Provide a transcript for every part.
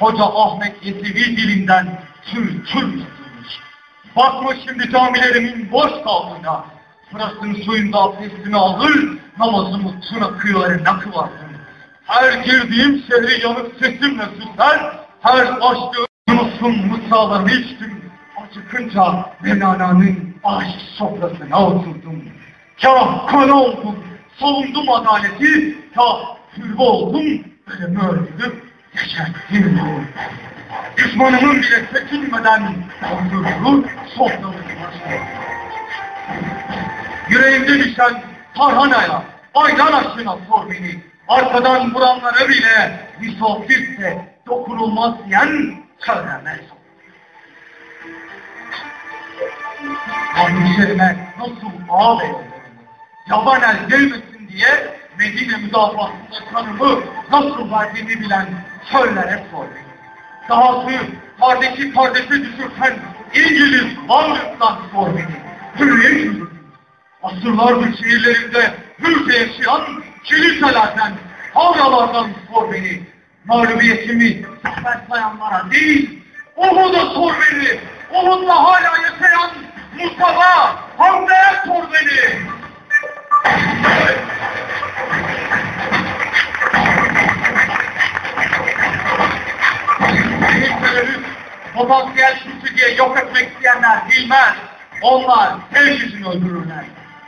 Hoca Ahmet Yesevi dilinden tür tür yutulmuş. Bakma şimdi camilerimin boş kaldığına. Fırat'ın suyunda abdestimi alır, namazımı tür akıyor eline kıvarsın. Her girdiğim şehri yanıp sesimle süsler, her açtığım Yunus'un mısralarını içtim. Acıkınca Mevlana'nın aşk sofrasına oturdum. Kah kana oldum, savundum adaleti, kah hürbe oldum, ölümü öldürüp yaşattım. Düşmanımın bile çekilmeden öldürdü, soframı başladı. Yüreğimde düşen tarhanaya, aydan aşına sor beni. Arkadan vuranlara bile misafirse dokunulmaz diyen söylemez. Kardeşlerime nasıl ağlayalım? Yaban el gelmesin diye Medine müdafasında kanımı nasıl verdiğimi bilen söylere sor. Dahası kardeşi kardeşe düşürken İngiliz varlıktan sor beni. Hürriyet yürüdüm. Asırlardır şehirlerinde hürce yaşayan kiliselerden, havralardan sor beni. Mağlubiyetimi zafer sayanlara değil, Uhud'a sor beni. Uhud'da hala yaşayan Mustafa Hamza'ya sor beni. İsteyenler bilmez. Onlar sevgisini öldürürler.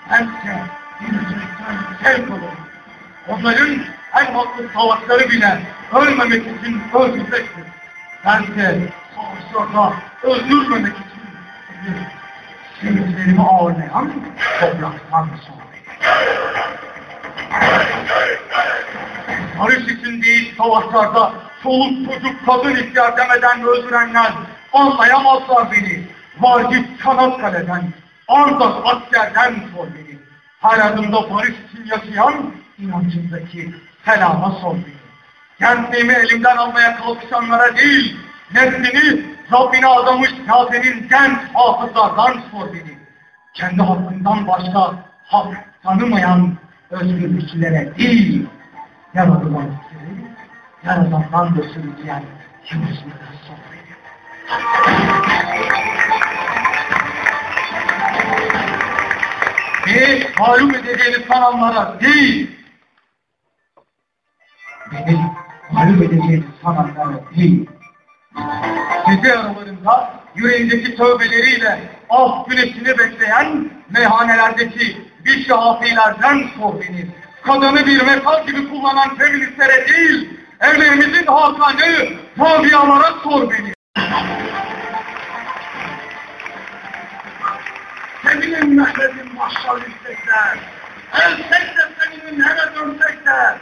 Hemse yüzünden sevk olur. Onların en haklı savaşları bile ölmemek için öldürmektir. Bense savaşlarda öldürmemek için. Sevinçlerimi ağırlayan topraktan sonra. Barış için değil savaşlarda çoluk çocuk kadın ihtiyar demeden öldürenler anlayamazlar beni. Var git Çanakkale'den, Ardak askerden sor beni. Her adımda barış için yaşayan inancımdaki selama sor beni. Gençliğimi elimden almaya kalkışanlara değil, neslini Rabbine adamış Kabe'nin genç hafızlardan sor beni. Kendi hakkından başka hak tanımayan özgürlükçülere değil, yaradılanları, yaradandan da sürüleyen kimselere sor beni. Malum edeceğini sananlara değil, beni malum edeceğini sananlara değil, gece aralarında yüreğindeki tövbeleriyle af güneşini bekleyen meyhanelerdeki bir şahafilerden sor beni. Kadını bir metal gibi kullanan feministlere değil, evlerimizin hakanı Rabialara sor Senin Mehmet'in maşal istekler, elsek de senin hele dönsek de,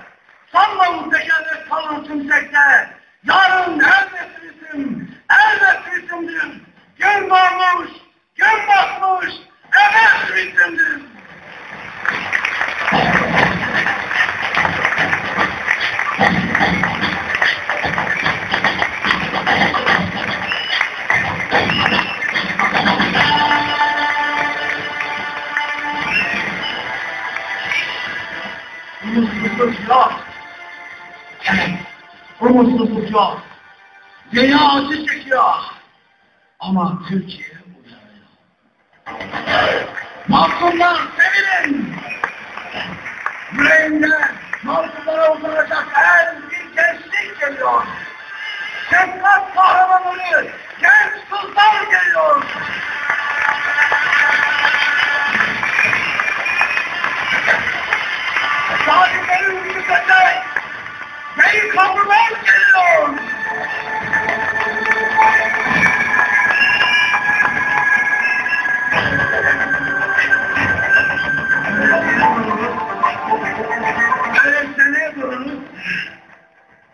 sanma bu tekerle kalın tümsekte, yarın elbetlisin, elbetlisindir, gün varmış, gün batmış, umutsuzluk yok. Dünya acı çekiyor. Ama Türkiye uyanıyor. Mahkumlar sevilin. Yüreğinde mahkumlara uzanacak her bir gençlik geliyor. Şefkat kahramanları,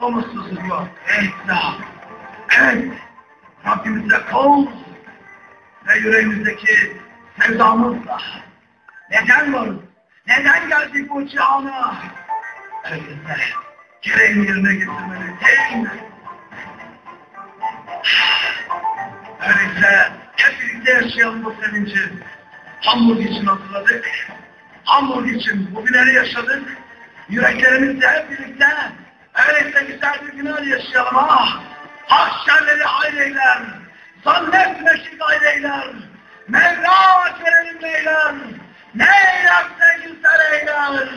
Umutsuzluk yok. Evet. Rabbimize kol ve yüreğimizdeki sevdamızla. Neden varız? Neden geldik bu çağına? Öyleyse gereğini yerine getirmeli değil mi? Öyleyse hep birlikte yaşayalım bu sevinci. Hamburg için hatırladık. Hamburg için bugünleri yaşadık. Yüreklerimizle hep birlikte öyleyse güzel bir günler yaşayalım ah. Ahşerleri hayreyler. Zannetme ki gayreyler. Mevla kerelim beyler. Ne eylerse güzel eyler.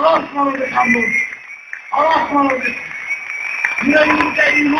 الڳ ماڻهو اسان جا ايندو